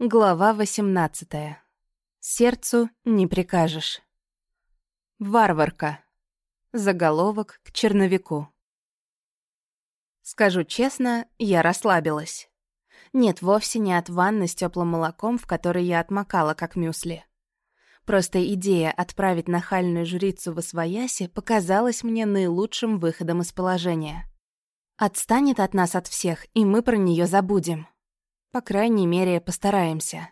Глава 18. Сердцу не прикажешь. Варварка. Заголовок к черновику. Скажу честно, я расслабилась. Нет, вовсе не от ванны с теплым молоком, в которой я отмокала, как мюсли. Просто идея отправить нахальную жрицу в освояси показалась мне наилучшим выходом из положения. Отстанет от нас от всех, и мы про нее забудем. По крайней мере, постараемся.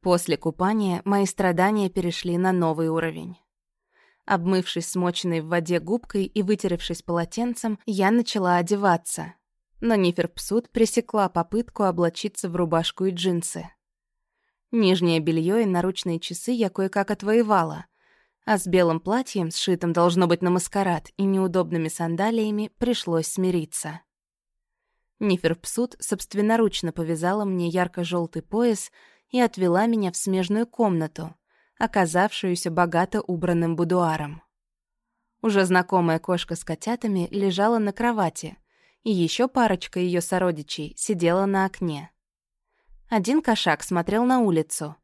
После купания мои страдания перешли на новый уровень. Обмывшись смоченной в воде губкой и вытеревшись полотенцем, я начала одеваться. Но Ниферпсут пресекла попытку облачиться в рубашку и джинсы. Нижнее белье и наручные часы я кое-как отвоевала, а с белым платьем, сшитым должно быть на маскарад, и неудобными сандалиями пришлось смириться. Ниферпсут собственноручно повязала мне ярко желтый пояс и отвела меня в смежную комнату, оказавшуюся богато убранным будуаром. Уже знакомая кошка с котятами лежала на кровати, и еще парочка ее сородичей сидела на окне. Один кошак смотрел на улицу,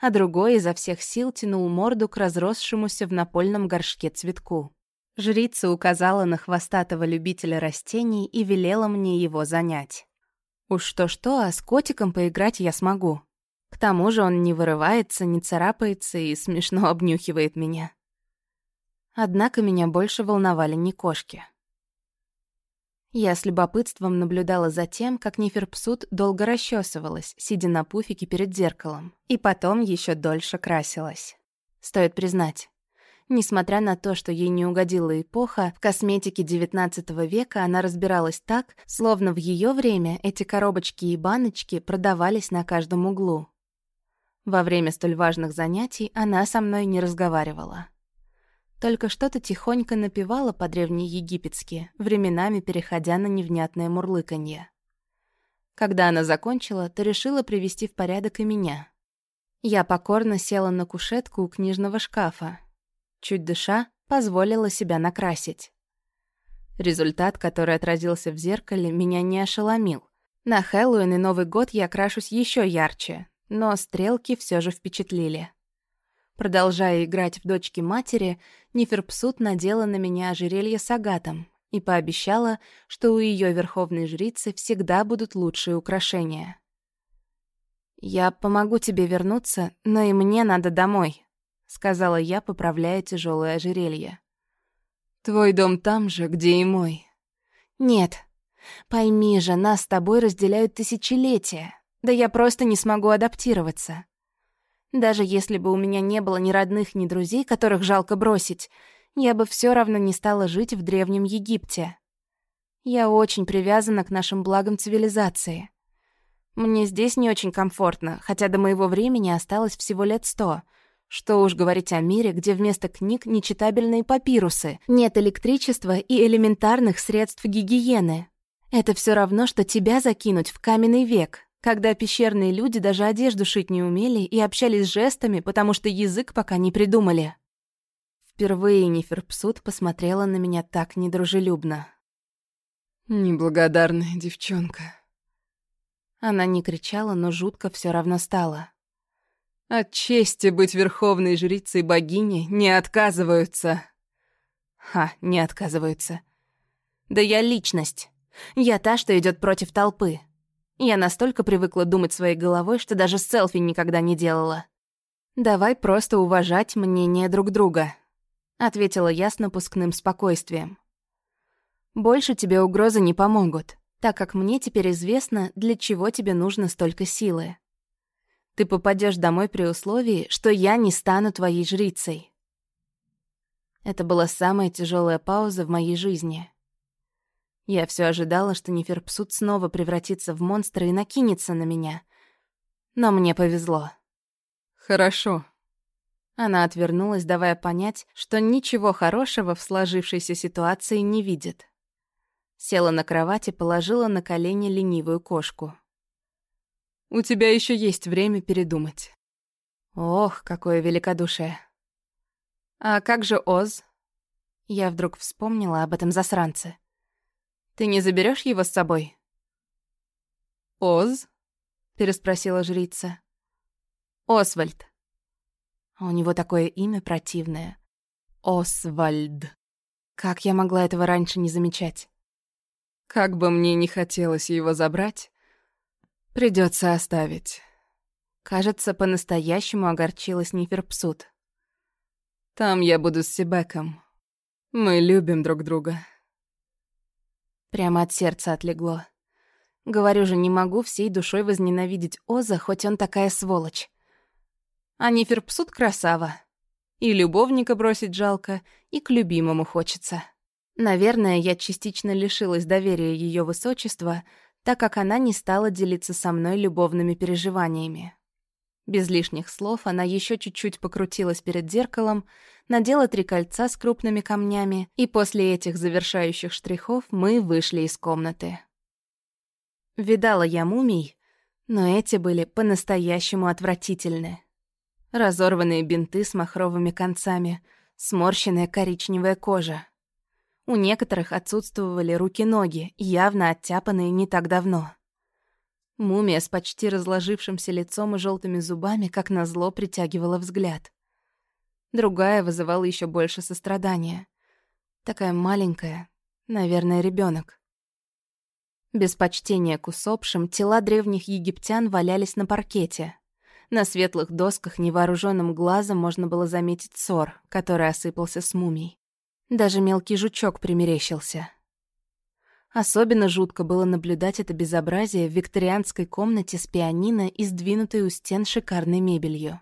а другой изо всех сил тянул морду к разросшемуся в напольном горшке цветку. Жрица указала на хвостатого любителя растений и велела мне его занять. Уж что-что, а с котиком поиграть я смогу. К тому же он не вырывается, не царапается и смешно обнюхивает меня. Однако меня больше волновали не кошки. Я с любопытством наблюдала за тем, как Неферпсут долго расчесывалась, сидя на пуфике перед зеркалом, и потом еще дольше красилась. Стоит признать, Несмотря на то, что ей не угодила эпоха, в косметике XIX века она разбиралась так, словно в ее время эти коробочки и баночки продавались на каждом углу. Во время столь важных занятий она со мной не разговаривала. Только что-то тихонько напевала по-древнеегипетски, временами переходя на невнятное мурлыканье. Когда она закончила, то решила привести в порядок и меня. Я покорно села на кушетку у книжного шкафа, чуть дыша, позволила себя накрасить. Результат, который отразился в зеркале, меня не ошеломил. На Хэллоуин и Новый год я крашусь еще ярче, но стрелки все же впечатлили. Продолжая играть в дочки матери, Ниферпсут надела на меня ожерелье с агатом и пообещала, что у ее верховной жрицы всегда будут лучшие украшения. «Я помогу тебе вернуться, но и мне надо домой», сказала я, поправляя тяжелое ожерелье. Твой дом там же, где и мой. Нет. Пойми же, нас с тобой разделяют тысячелетия. Да я просто не смогу адаптироваться. Даже если бы у меня не было ни родных, ни друзей, которых жалко бросить, я бы все равно не стала жить в Древнем Египте. Я очень привязана к нашим благам цивилизации. Мне здесь не очень комфортно, хотя до моего времени осталось всего лет сто — что уж говорить о мире, где вместо книг нечитабельные папирусы, нет электричества и элементарных средств гигиены. Это все равно, что тебя закинуть в каменный век, когда пещерные люди даже одежду шить не умели и общались жестами, потому что язык пока не придумали. Впервые Неферпсут посмотрела на меня так недружелюбно. «Неблагодарная девчонка». Она не кричала, но жутко все равно стало. От чести быть верховной жрицей богини не отказываются. Ха, не отказываются. Да я личность. Я та, что идет против толпы. Я настолько привыкла думать своей головой, что даже селфи никогда не делала. «Давай просто уважать мнение друг друга», — ответила я с напускным спокойствием. «Больше тебе угрозы не помогут, так как мне теперь известно, для чего тебе нужно столько силы. Ты попадешь домой при условии, что я не стану твоей жрицей. Это была самая тяжелая пауза в моей жизни. Я все ожидала, что Неферпсут снова превратится в монстра и накинется на меня. Но мне повезло. «Хорошо». Она отвернулась, давая понять, что ничего хорошего в сложившейся ситуации не видит. Села на кровати, положила на колени ленивую кошку. У тебя еще есть время передумать. Ох, какое великодушие. А как же Оз? Я вдруг вспомнила об этом засранце. Ты не заберешь его с собой? Оз? — переспросила жрица. «Освальд». У него такое имя противное. Освальд. Как я могла этого раньше не замечать? Как бы мне не хотелось его забрать, придется оставить. Кажется, по-настоящему огорчилась Ниферпсут. Там я буду с Сибеком. Мы любим друг друга. Прямо от сердца отлегло. Говорю же, не могу всей душой возненавидеть Оза, хоть он такая сволочь. А Ниферпсут красава. И любовника бросить жалко, и к любимому хочется. Наверное, я частично лишилась доверия ее высочества, так как она не стала делиться со мной любовными переживаниями. Без лишних слов она еще чуть-чуть покрутилась перед зеркалом, надела три кольца с крупными камнями, и после этих завершающих штрихов мы вышли из комнаты. Видала я мумий, но эти были по-настоящему отвратительны. Разорванные бинты с махровыми концами, сморщенная коричневая кожа. У некоторых отсутствовали руки-ноги, явно оттяпанные не так давно. Мумия с почти разложившимся лицом и желтыми зубами, как назло, притягивала взгляд. Другая вызывала еще больше сострадания. Такая маленькая, наверное, ребенок. Без почтения к усопшим тела древних египтян валялись на паркете. На светлых досках невооруженным глазом можно было заметить ссор, который осыпался с мумий. Даже мелкий жучок примерещился. Особенно жутко было наблюдать это безобразие в викторианской комнате с пианино и сдвинутой у стен шикарной мебелью.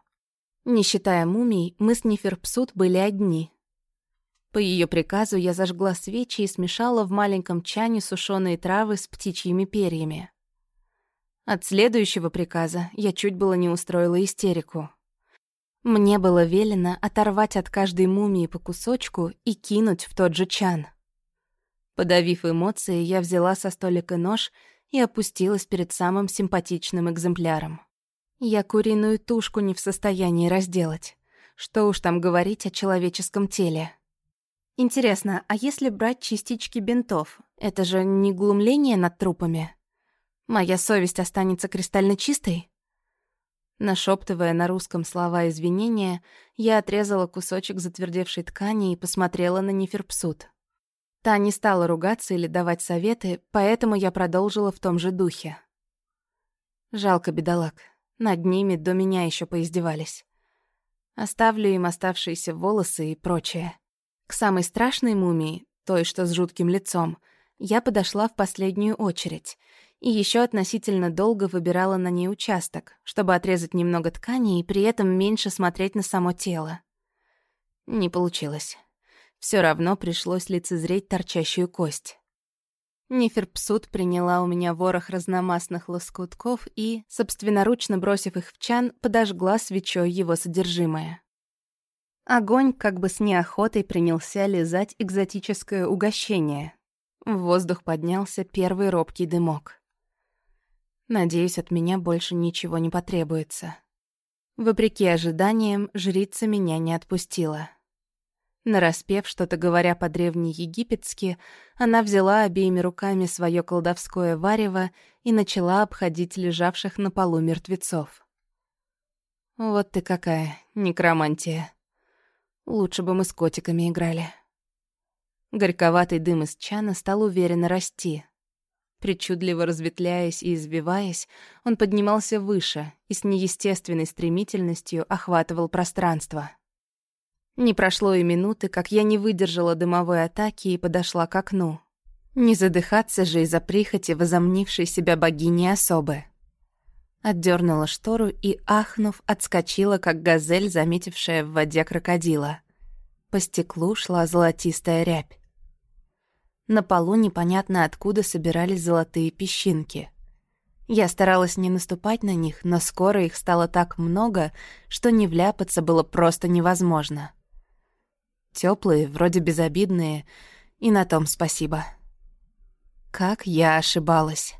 Не считая мумий, мы с Неферпсут были одни. По ее приказу я зажгла свечи и смешала в маленьком чане сушеные травы с птичьими перьями. От следующего приказа я чуть было не устроила истерику. Мне было велено оторвать от каждой мумии по кусочку и кинуть в тот же чан. Подавив эмоции, я взяла со столика нож и опустилась перед самым симпатичным экземпляром. Я куриную тушку не в состоянии разделать. Что уж там говорить о человеческом теле. Интересно, а если брать частички бинтов, это же не глумление над трупами? Моя совесть останется кристально чистой? Нашептывая на русском слова извинения, я отрезала кусочек затвердевшей ткани и посмотрела на Неферпсут. Та не стала ругаться или давать советы, поэтому я продолжила в том же духе. Жалко бедолаг. Над ними до меня еще поиздевались. Оставлю им оставшиеся волосы и прочее. К самой страшной мумии, той, что с жутким лицом, я подошла в последнюю очередь и еще относительно долго выбирала на ней участок, чтобы отрезать немного ткани и при этом меньше смотреть на само тело. Не получилось. Все равно пришлось лицезреть торчащую кость. Неферпсут приняла у меня ворох разномастных лоскутков и, собственноручно бросив их в чан, подожгла свечой его содержимое. Огонь как бы с неохотой принялся лизать экзотическое угощение. В воздух поднялся первый робкий дымок. Надеюсь, от меня больше ничего не потребуется. Вопреки ожиданиям, жрица меня не отпустила. Нараспев что-то говоря по-древнеегипетски, она взяла обеими руками свое колдовское варево и начала обходить лежавших на полу мертвецов. «Вот ты какая, некромантия. Лучше бы мы с котиками играли». Горьковатый дым из чана стал уверенно расти. Причудливо разветвляясь и извиваясь, он поднимался выше и с неестественной стремительностью охватывал пространство. Не прошло и минуты, как я не выдержала дымовой атаки и подошла к окну. Не задыхаться же из-за прихоти возомнившей себя богини особы. Отдернула штору и, ахнув, отскочила, как газель, заметившая в воде крокодила. По стеклу шла золотистая рябь. На полу непонятно откуда собирались золотые песчинки. Я старалась не наступать на них, но скоро их стало так много, что не вляпаться было просто невозможно. Теплые, вроде безобидные, и на том спасибо. Как я ошибалась.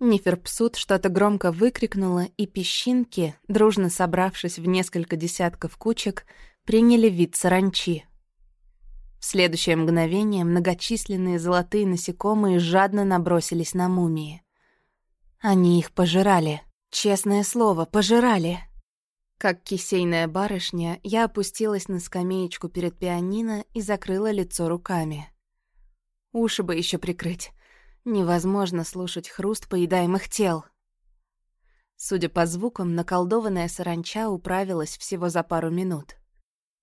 Неферпсут что-то громко выкрикнула, и песчинки, дружно собравшись в несколько десятков кучек, приняли вид саранчи. В следующее мгновение многочисленные золотые насекомые жадно набросились на мумии. Они их пожирали. Честное слово, пожирали. Как кисейная барышня, я опустилась на скамеечку перед пианино и закрыла лицо руками. Уши бы еще прикрыть. Невозможно слушать хруст поедаемых тел. Судя по звукам, наколдованная саранча управилась всего за пару минут.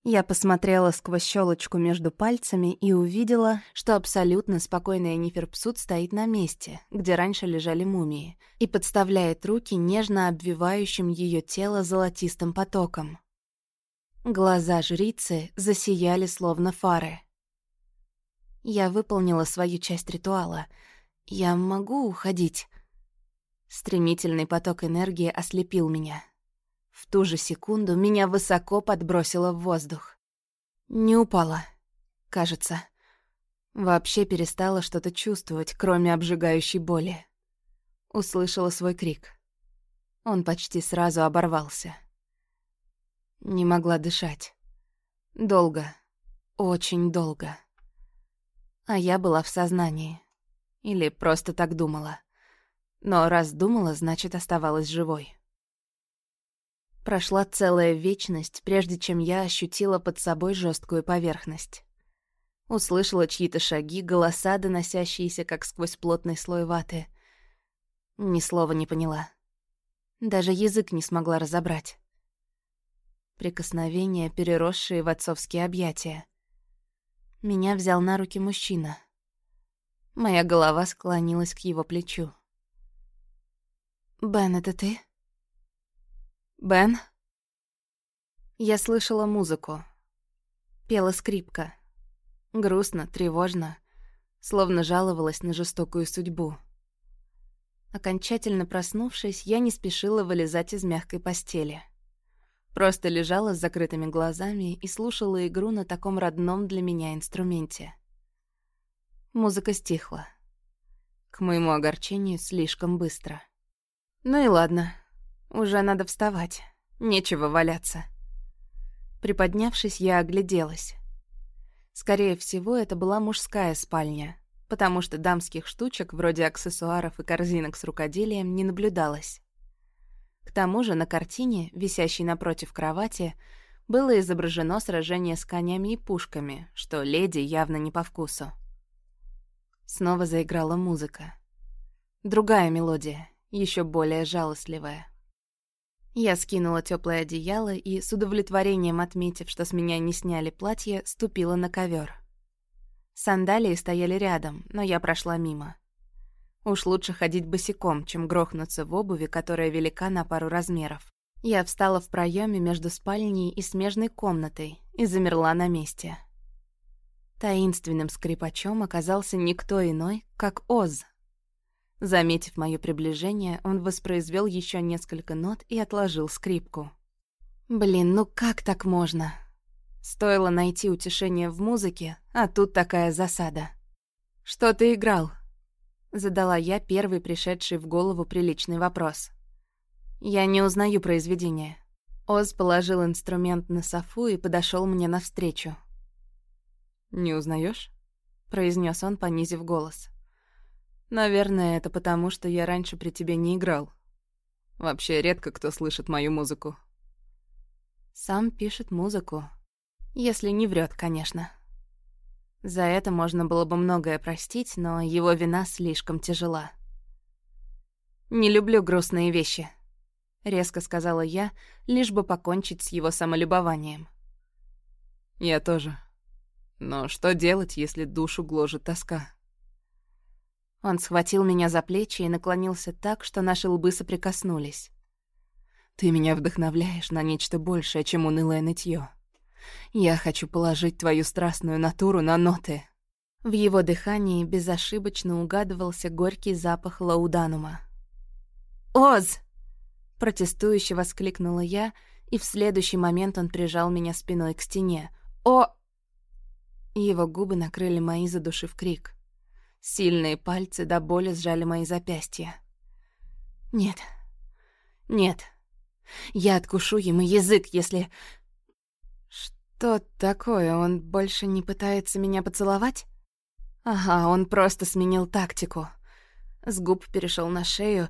Я посмотрела сквозь щелочку между пальцами и увидела, что абсолютно спокойная Ниферпсут стоит на месте, где раньше лежали мумии, и подставляет руки нежно обвивающим ее тело золотистым потоком. Глаза жрицы засияли словно фары. Я выполнила свою часть ритуала. Я могу уходить. Стремительный поток энергии ослепил меня. В ту же секунду меня высоко подбросило в воздух. Не упала, кажется. Вообще перестала что-то чувствовать, кроме обжигающей боли. Услышала свой крик. Он почти сразу оборвался. Не могла дышать. Долго. Очень долго. А я была в сознании. Или просто так думала. Но раз думала, значит, оставалась живой. Прошла целая вечность, прежде чем я ощутила под собой жесткую поверхность. Услышала чьи-то шаги, голоса, доносящиеся как сквозь плотный слой ваты. Ни слова не поняла. Даже язык не смогла разобрать. Прикосновения, переросшие в отцовские объятия. Меня взял на руки мужчина. Моя голова склонилась к его плечу. «Бен, это ты?» «Бен?» Я слышала музыку. Пела скрипка. Грустно, тревожно, словно жаловалась на жестокую судьбу. Окончательно проснувшись, я не спешила вылезать из мягкой постели. Просто лежала с закрытыми глазами и слушала игру на таком родном для меня инструменте. Музыка стихла. К моему огорчению, слишком быстро. Ну и ладно, уже надо вставать. Нечего валяться. Приподнявшись, я огляделась. Скорее всего, это была мужская спальня, потому что дамских штучек, вроде аксессуаров и корзинок с рукоделием, не наблюдалось. К тому же на картине, висящей напротив кровати, было изображено сражение с конями и пушками, что леди явно не по вкусу. Снова заиграла музыка. Другая мелодия, еще более жалостливая. Я скинула теплое одеяло и, с удовлетворением отметив, что с меня не сняли платье, ступила на ковер. Сандалии стояли рядом, но я прошла мимо. Уж лучше ходить босиком, чем грохнуться в обуви, которая велика на пару размеров. Я встала в проеме между спальней и смежной комнатой и замерла на месте. Таинственным скрипачом оказался никто иной, как Оз, Заметив мое приближение, он воспроизвел еще несколько нот и отложил скрипку. Блин, ну как так можно? Стоило найти утешение в музыке, а тут такая засада. «Что ты играл?» Задала я первый пришедший в голову приличный вопрос. «Я не узнаю произведение». Оз положил инструмент на софу и подошел мне навстречу. «Не узнаешь? произнес он, понизив голос. Наверное, это потому, что я раньше при тебе не играл. Вообще редко кто слышит мою музыку. Сам пишет музыку. Если не врет, конечно. За это можно было бы многое простить, но его вина слишком тяжела. «Не люблю грустные вещи», — резко сказала я, лишь бы покончить с его самолюбованием. «Я тоже. Но что делать, если душу гложет тоска?» Он схватил меня за плечи и наклонился так, что наши лбы соприкоснулись. «Ты меня вдохновляешь на нечто большее, чем унылое нытье. Я хочу положить твою страстную натуру на ноты». В его дыхании безошибочно угадывался горький запах лауданума. «Оз!» — протестующе воскликнула я, и в следующий момент он прижал меня спиной к стене. «О!» Его губы накрыли мои, задушив крик. Сильные пальцы до боли сжали мои запястья. «Нет. Нет. Я откушу ему язык, если...» «Что такое? Он больше не пытается меня поцеловать?» «Ага, он просто сменил тактику. С губ перешел на шею.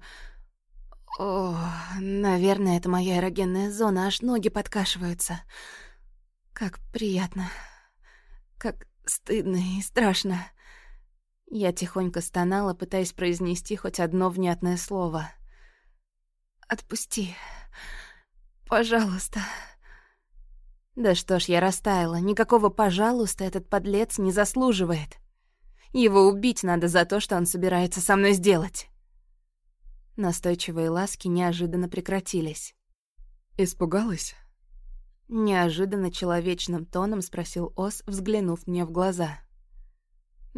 О, наверное, это моя эрогенная зона, аж ноги подкашиваются. Как приятно. Как стыдно и страшно. Я тихонько стонала, пытаясь произнести хоть одно внятное слово. «Отпусти. Пожалуйста». Да что ж, я растаяла. Никакого «пожалуйста» этот подлец не заслуживает. Его убить надо за то, что он собирается со мной сделать. Настойчивые ласки неожиданно прекратились. «Испугалась?» Неожиданно человечным тоном спросил Ос, взглянув мне в глаза.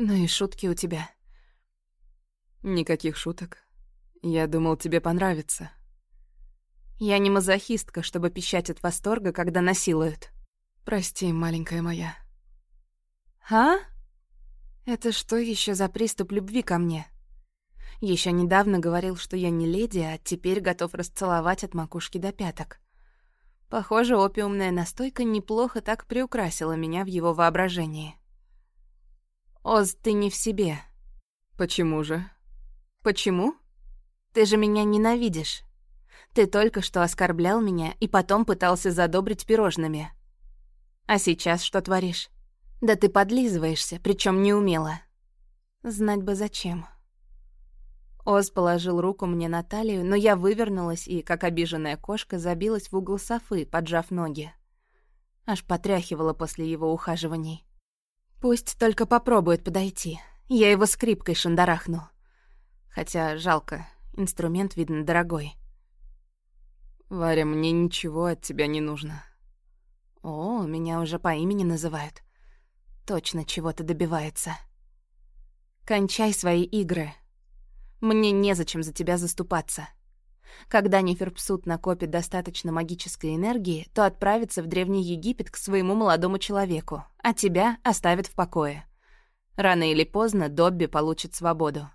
«Ну и шутки у тебя». «Никаких шуток. Я думал, тебе понравится». Я не мазохистка, чтобы пищать от восторга, когда насилуют. Прости, маленькая моя. А? Это что еще за приступ любви ко мне? Еще недавно говорил, что я не леди, а теперь готов расцеловать от макушки до пяток. Похоже, опиумная настойка неплохо так приукрасила меня в его воображении. Оз, ты не в себе. Почему же? Почему? Ты же меня ненавидишь. Ты только что оскорблял меня и потом пытался задобрить пирожными. А сейчас что творишь? Да ты подлизываешься, причем неумело. Знать бы зачем. Оз положил руку мне на талию, но я вывернулась и, как обиженная кошка, забилась в угол софы, поджав ноги. Аж потряхивала после его ухаживаний. Пусть только попробует подойти. Я его скрипкой шандарахну. Хотя жалко, инструмент, видно, дорогой. «Варя, мне ничего от тебя не нужно». «О, меня уже по имени называют. Точно чего-то добивается. Кончай свои игры. Мне незачем за тебя заступаться. Когда Неферпсут накопит достаточно магической энергии, то отправится в Древний Египет к своему молодому человеку, а тебя оставит в покое. Рано или поздно Добби получит свободу.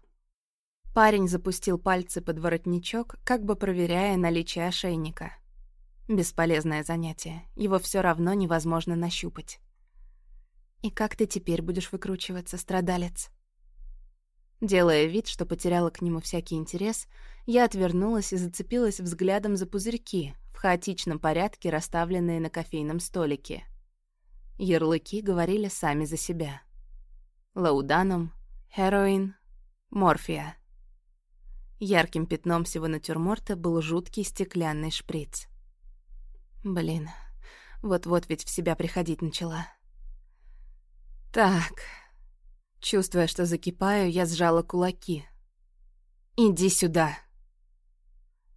Парень запустил пальцы под воротничок, как бы проверяя наличие ошейника. Бесполезное занятие, его все равно невозможно нащупать. «И как ты теперь будешь выкручиваться, страдалец?» Делая вид, что потеряла к нему всякий интерес, я отвернулась и зацепилась взглядом за пузырьки, в хаотичном порядке расставленные на кофейном столике. Ярлыки говорили сами за себя. Лауданум, Хероин, Морфия. Ярким пятном всего натюрморта был жуткий стеклянный шприц. Блин, вот-вот ведь в себя приходить начала. Так, чувствуя, что закипаю, я сжала кулаки. «Иди сюда!»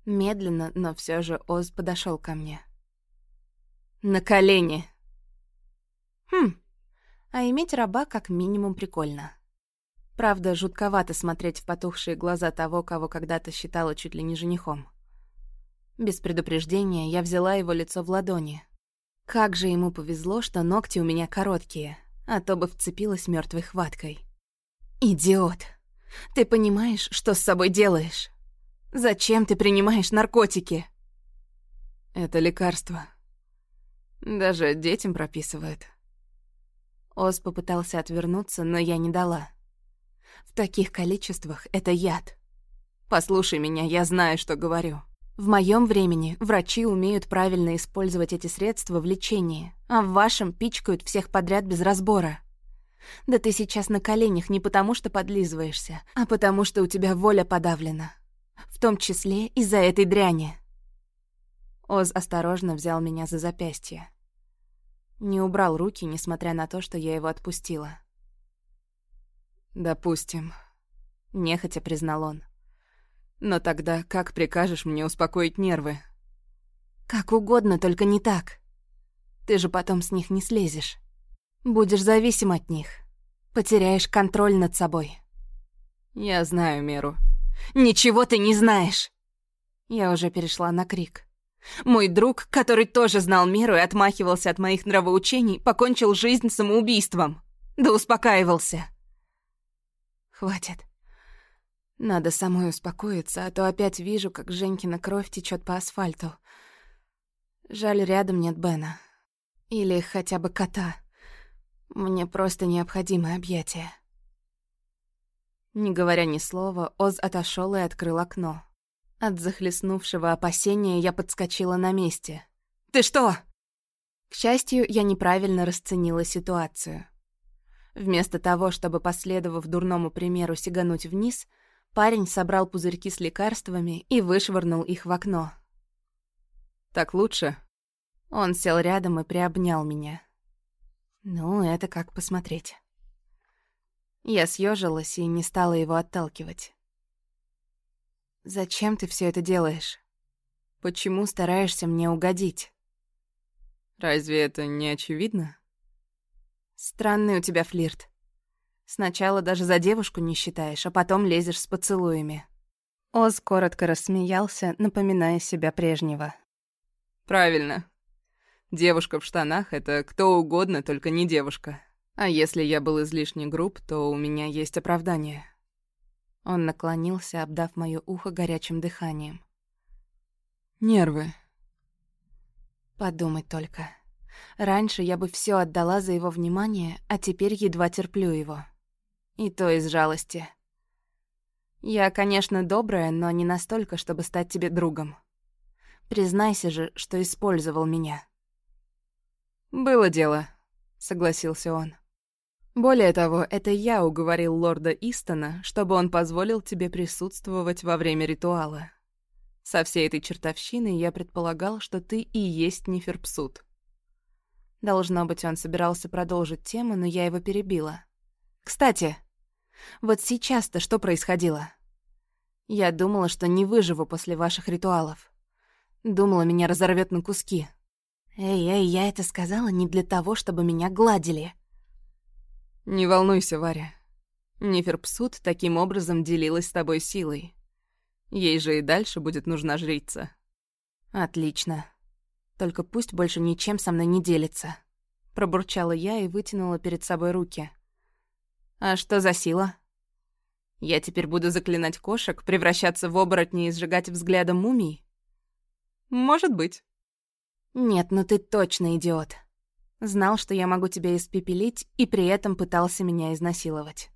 Медленно, но все же Оз подошел ко мне. «На колени!» Хм, а иметь раба как минимум прикольно. Правда, жутковато смотреть в потухшие глаза того, кого когда-то считала чуть ли не женихом. Без предупреждения я взяла его лицо в ладони. Как же ему повезло, что ногти у меня короткие, а то бы вцепилась мертвой хваткой. «Идиот! Ты понимаешь, что с собой делаешь? Зачем ты принимаешь наркотики?» «Это лекарство. Даже детям прописывают». Оз попытался отвернуться, но я не дала. В таких количествах это яд. Послушай меня, я знаю, что говорю. В моем времени врачи умеют правильно использовать эти средства в лечении, а в вашем пичкают всех подряд без разбора. Да ты сейчас на коленях не потому, что подлизываешься, а потому, что у тебя воля подавлена. В том числе из-за этой дряни. Оз осторожно взял меня за запястье. Не убрал руки, несмотря на то, что я его отпустила. «Допустим», — нехотя признал он. «Но тогда как прикажешь мне успокоить нервы?» «Как угодно, только не так. Ты же потом с них не слезешь. Будешь зависим от них. Потеряешь контроль над собой». «Я знаю меру». «Ничего ты не знаешь!» Я уже перешла на крик. Мой друг, который тоже знал меру и отмахивался от моих нравоучений, покончил жизнь самоубийством. Да успокаивался. Хватит. Надо самой успокоиться, а то опять вижу, как Женькина кровь течет по асфальту. Жаль, рядом нет Бена. Или хотя бы кота. Мне просто необходимо объятие. Не говоря ни слова, Оз отошел и открыл окно. От захлестнувшего опасения я подскочила на месте. «Ты что?» К счастью, я неправильно расценила ситуацию. Вместо того, чтобы, последовав дурному примеру, сигануть вниз, парень собрал пузырьки с лекарствами и вышвырнул их в окно. «Так лучше?» Он сел рядом и приобнял меня. Ну, это как посмотреть. Я съежилась и не стала его отталкивать. «Зачем ты все это делаешь? Почему стараешься мне угодить?» «Разве это не очевидно?» Странный у тебя флирт. Сначала даже за девушку не считаешь, а потом лезешь с поцелуями. Оз коротко рассмеялся, напоминая себя прежнего. «Правильно. Девушка в штанах — это кто угодно, только не девушка. А если я был излишне груб, то у меня есть оправдание». Он наклонился, обдав моё ухо горячим дыханием. «Нервы». Подумать только. Раньше я бы все отдала за его внимание, а теперь едва терплю его. И то из жалости. Я, конечно, добрая, но не настолько, чтобы стать тебе другом. Признайся же, что использовал меня. «Было дело», — согласился он. «Более того, это я уговорил лорда Истона, чтобы он позволил тебе присутствовать во время ритуала. Со всей этой чертовщиной я предполагал, что ты и есть Неферпсут. Должно быть, он собирался продолжить тему, но я его перебила. «Кстати, вот сейчас-то что происходило? Я думала, что не выживу после ваших ритуалов. Думала, меня разорвет на куски. Эй, эй, я это сказала не для того, чтобы меня гладили». «Не волнуйся, Варя. Неферпсут таким образом делилась с тобой силой. Ей же и дальше будет нужна жрица». «Отлично. Только пусть больше ничем со мной не делится. Пробурчала я и вытянула перед собой руки. А что за сила? Я теперь буду заклинать кошек, превращаться в оборотни и сжигать взглядом мумий? Может быть. Нет, ну ты точно идиот. Знал, что я могу тебя испепелить, и при этом пытался меня изнасиловать.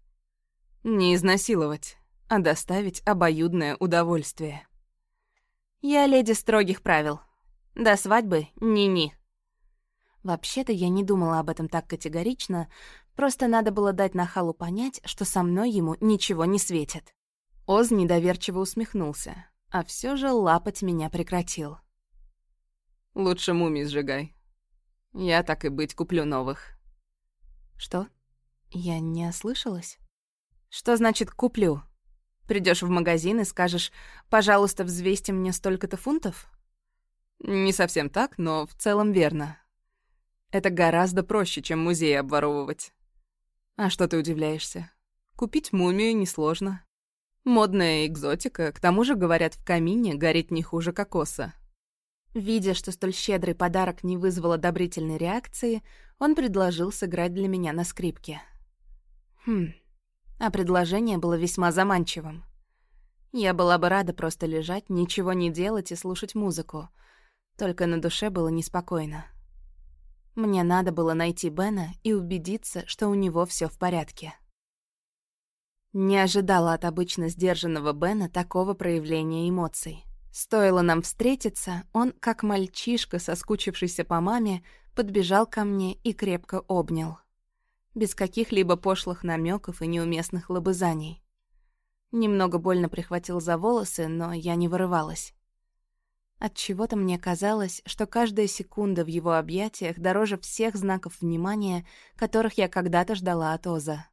Не изнасиловать, а доставить обоюдное удовольствие. Я леди строгих правил, до свадьбы ни-ни. Вообще-то я не думала об этом так категорично, просто надо было дать Нахалу понять, что со мной ему ничего не светит. Оз недоверчиво усмехнулся, а все же лапать меня прекратил. «Лучше мумий сжигай. Я, так и быть, куплю новых». «Что? Я не ослышалась? Что значит «куплю»? Придешь в магазин и скажешь «пожалуйста, взвесьте мне столько-то фунтов»?» Не совсем так, но в целом верно. Это гораздо проще, чем музей обворовывать. А что ты удивляешься? Купить мумию несложно. Модная экзотика, к тому же, говорят, в камине горит не хуже кокоса. Видя, что столь щедрый подарок не вызвал одобрительной реакции, он предложил сыграть для меня на скрипке. Хм, а предложение было весьма заманчивым. Я была бы рада просто лежать, ничего не делать и слушать музыку — только на душе было неспокойно. Мне надо было найти Бена и убедиться, что у него все в порядке. Не ожидала от обычно сдержанного Бена такого проявления эмоций. Стоило нам встретиться, он, как мальчишка, соскучившийся по маме, подбежал ко мне и крепко обнял. Без каких-либо пошлых намеков и неуместных лобызаний. Немного больно прихватил за волосы, но я не вырывалась. От чего-то мне казалось, что каждая секунда в его объятиях дороже всех знаков внимания, которых я когда-то ждала от Оза.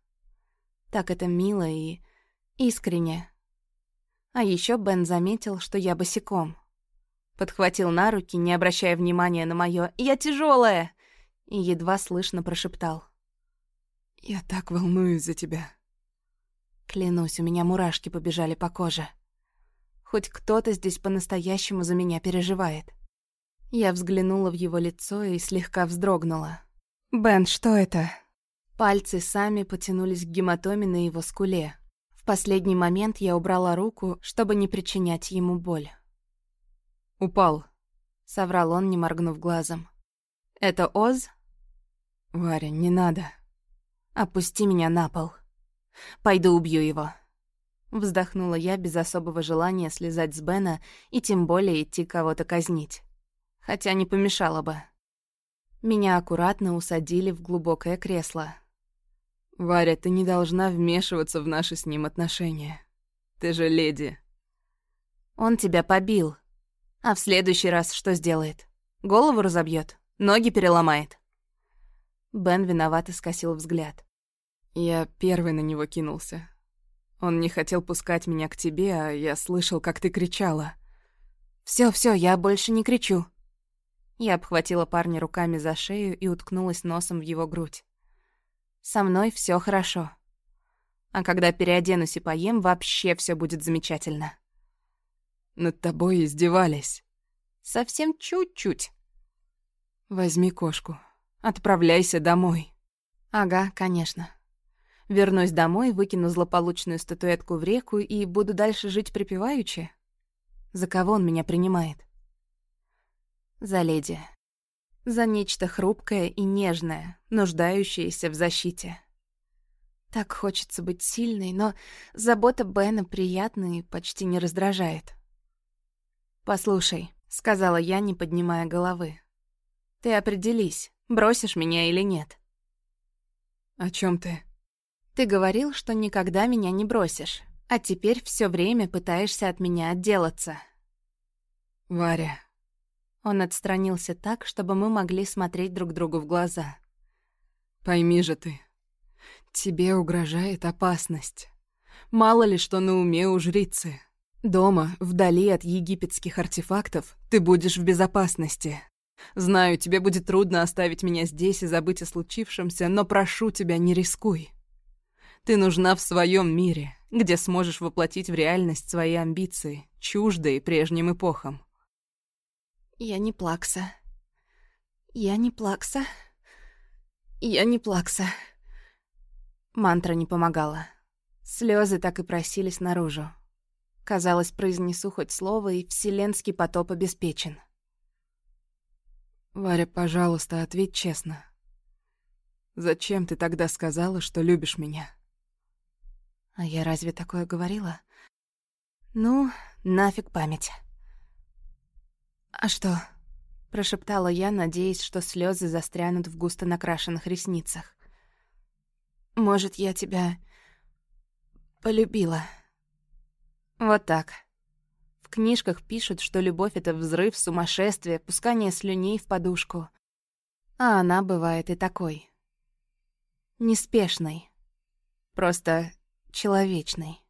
Так это мило и искренне. А еще Бен заметил, что я босиком. Подхватил на руки, не обращая внимания на мое «Я тяжелая! и едва слышно прошептал. «Я так волнуюсь за тебя». Клянусь, у меня мурашки побежали по коже. Хоть кто-то здесь по-настоящему за меня переживает. Я взглянула в его лицо и слегка вздрогнула. «Бен, что это?» Пальцы сами потянулись к гематоме на его скуле. В последний момент я убрала руку, чтобы не причинять ему боль. «Упал», — соврал он, не моргнув глазом. «Это Оз?» «Варя, не надо». «Опусти меня на пол. Пойду убью его». Вздохнула я без особого желания слезать с Бена и тем более идти кого-то казнить. Хотя не помешало бы. Меня аккуратно усадили в глубокое кресло. «Варя, ты не должна вмешиваться в наши с ним отношения. Ты же леди». «Он тебя побил. А в следующий раз что сделает? Голову разобьет, ноги переломает». Бен виновато скосил взгляд. Я первый на него кинулся. Он не хотел пускать меня к тебе, а я слышал, как ты кричала. Все, все, я больше не кричу». Я обхватила парня руками за шею и уткнулась носом в его грудь. «Со мной все хорошо. А когда переоденусь и поем, вообще все будет замечательно». «Над тобой издевались». «Совсем чуть-чуть». «Возьми кошку. Отправляйся домой». «Ага, конечно». Вернусь домой, выкину злополучную статуэтку в реку и буду дальше жить припеваючи? За кого он меня принимает? За леди. За нечто хрупкое и нежное, нуждающееся в защите. Так хочется быть сильной, но забота Бена приятная и почти не раздражает. «Послушай», — сказала я, не поднимая головы. «Ты определись, бросишь меня или нет». «О чем ты?» Ты говорил, что никогда меня не бросишь, а теперь все время пытаешься от меня отделаться. Варя. Он отстранился так, чтобы мы могли смотреть друг другу в глаза. Пойми же ты, тебе угрожает опасность. Мало ли что на уме у жрицы. Дома, вдали от египетских артефактов, ты будешь в безопасности. Знаю, тебе будет трудно оставить меня здесь и забыть о случившемся, но прошу тебя, не рискуй. Ты нужна в своем мире, где сможешь воплотить в реальность свои амбиции, чуждые прежним эпохам. Я не плакса. Я не плакса. Я не плакса. Мантра не помогала. Слезы так и просились наружу. Казалось, произнесу хоть слово, и вселенский потоп обеспечен. «Варя, пожалуйста, ответь честно. Зачем ты тогда сказала, что любишь меня?» А я разве такое говорила? Ну, нафиг память. А что? Прошептала я, надеясь, что слезы застрянут в густо накрашенных ресницах. Может, я тебя полюбила. Вот так. В книжках пишут, что любовь — это взрыв, сумасшествие, пускание слюней в подушку. А она бывает и такой. Неспешной. Просто человечной.